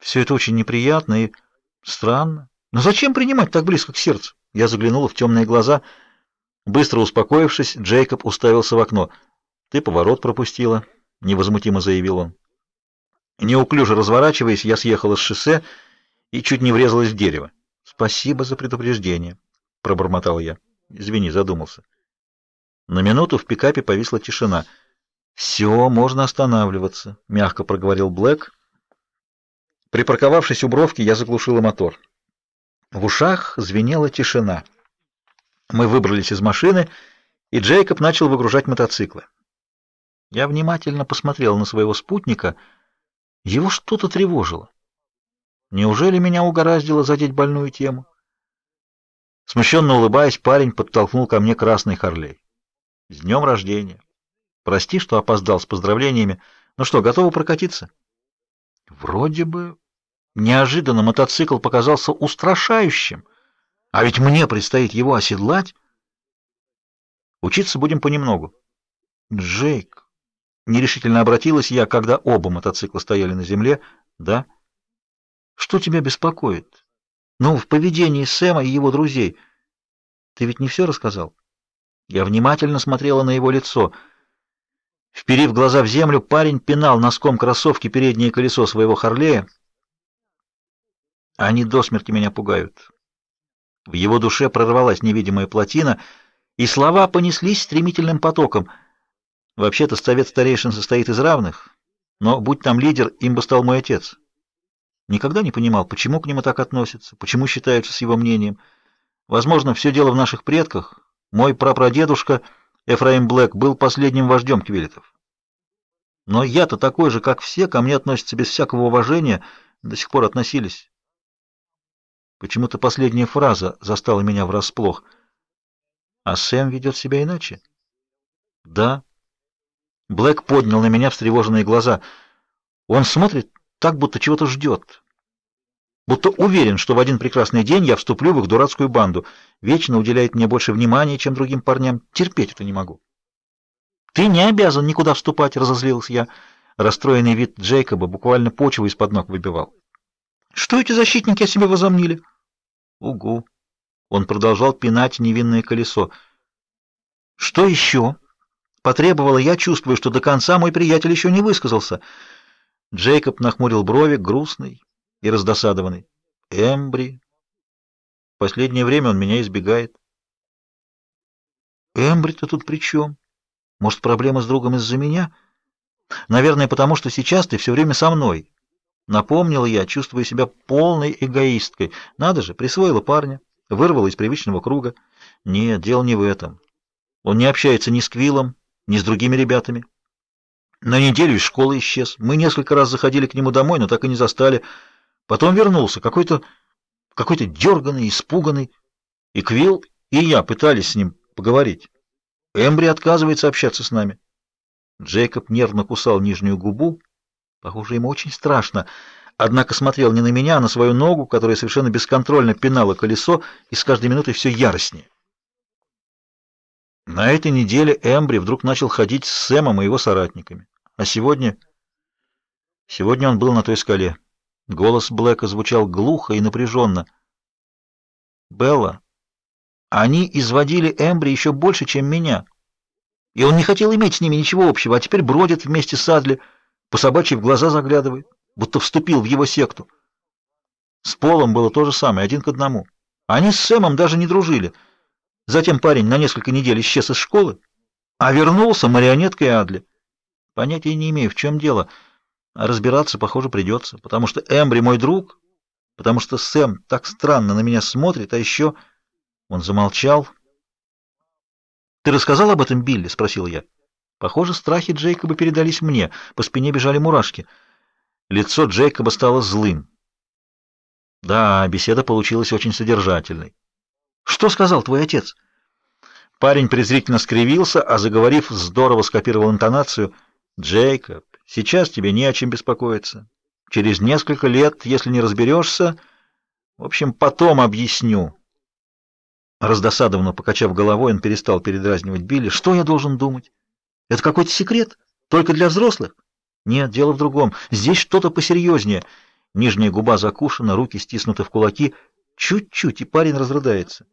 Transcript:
Все это очень неприятно и странно. Но зачем принимать так близко к сердцу? Я заглянула в темные глаза. Быстро успокоившись, Джейкоб уставился в окно. «Ты поворот пропустила», — невозмутимо заявил он. Неуклюже разворачиваясь, я съехала с шоссе и чуть не врезалась в дерево. «Спасибо за предупреждение», — пробормотал я. «Извини, задумался». На минуту в пикапе повисла тишина. «Все, можно останавливаться», — мягко проговорил Блэк. Припарковавшись у бровки, я заглушила мотор. В ушах звенела тишина. Мы выбрались из машины, и Джейкоб начал выгружать мотоциклы. Я внимательно посмотрел на своего спутника. Его что-то тревожило. Неужели меня угораздило задеть больную тему? Смущенно улыбаясь, парень подтолкнул ко мне красный Харлей. «С днем рождения! Прости, что опоздал с поздравлениями. Ну что, готовы прокатиться?» Вроде бы Неожиданно мотоцикл показался устрашающим, а ведь мне предстоит его оседлать. Учиться будем понемногу. Джейк, нерешительно обратилась я, когда оба мотоцикла стояли на земле. Да? Что тебя беспокоит? Ну, в поведении Сэма и его друзей. Ты ведь не все рассказал? Я внимательно смотрела на его лицо. Вперив глаза в землю, парень пинал носком кроссовки переднее колесо своего Харлея. Они до смерти меня пугают. В его душе прорвалась невидимая плотина, и слова понеслись стремительным потоком. Вообще-то совет старейшин состоит из равных, но будь там лидер, им бы стал мой отец. Никогда не понимал, почему к нему так относятся, почему считаются с его мнением. Возможно, все дело в наших предках. Мой прапрадедушка Эфраим Блэк был последним вождем квилетов. Но я-то такой же, как все, ко мне относятся без всякого уважения, до сих пор относились. Почему-то последняя фраза застала меня врасплох. А Сэм ведет себя иначе? Да. Блэк поднял на меня встревоженные глаза. Он смотрит так, будто чего-то ждет. Будто уверен, что в один прекрасный день я вступлю в их дурацкую банду. Вечно уделяет мне больше внимания, чем другим парням. Терпеть это не могу. Ты не обязан никуда вступать, разозлился я. Расстроенный вид Джейкоба буквально почву из-под ног выбивал. Что эти защитники о себе возомнили? Угу. Он продолжал пинать невинное колесо. Что еще? Потребовала я, чувствуя, что до конца мой приятель еще не высказался. Джейкоб нахмурил брови, грустный и раздосадованный. Эмбри. Последнее время он меня избегает. Эмбри-то тут при чем? Может, проблема с другом из-за меня? Наверное, потому что сейчас ты все время со мной. Напомнила я, чувствуя себя полной эгоисткой. Надо же, присвоила парня, вырвала из привычного круга. Нет, дело не в этом. Он не общается ни с Квиллом, ни с другими ребятами. На неделю из школы исчез. Мы несколько раз заходили к нему домой, но так и не застали. Потом вернулся, какой-то какой-то дерганный, испуганный. И Квилл, и я пытались с ним поговорить. Эмбри отказывается общаться с нами. Джейкоб нервно кусал нижнюю губу, Похоже, ему очень страшно. Однако смотрел не на меня, а на свою ногу, которая совершенно бесконтрольно пинала колесо и с каждой минутой все яростнее. На этой неделе Эмбри вдруг начал ходить с Сэмом и его соратниками. А сегодня... Сегодня он был на той скале. Голос Блэка звучал глухо и напряженно. «Белла, они изводили Эмбри еще больше, чем меня. И он не хотел иметь с ними ничего общего, а теперь бродит вместе с Адли...» по собачьи в глаза заглядывает, будто вступил в его секту. С Полом было то же самое, один к одному. Они с Сэмом даже не дружили. Затем парень на несколько недель исчез из школы, а вернулся марионеткой Адли. Понятия не имею, в чем дело, а разбираться, похоже, придется, потому что Эмбри мой друг, потому что Сэм так странно на меня смотрит, а еще... Он замолчал. «Ты рассказал об этом Билли?» — спросил я. Похоже, страхи Джейкоба передались мне, по спине бежали мурашки. Лицо Джейкоба стало злым. Да, беседа получилась очень содержательной. Что сказал твой отец? Парень презрительно скривился, а заговорив, здорово скопировал интонацию. Джейкоб, сейчас тебе не о чем беспокоиться. Через несколько лет, если не разберешься, в общем, потом объясню. Раздосадованно покачав головой, он перестал передразнивать Билли. Что я должен думать? Это какой-то секрет? Только для взрослых? Нет, дело в другом. Здесь что-то посерьезнее. Нижняя губа закушена, руки стиснуты в кулаки. Чуть-чуть, и парень разрыдается.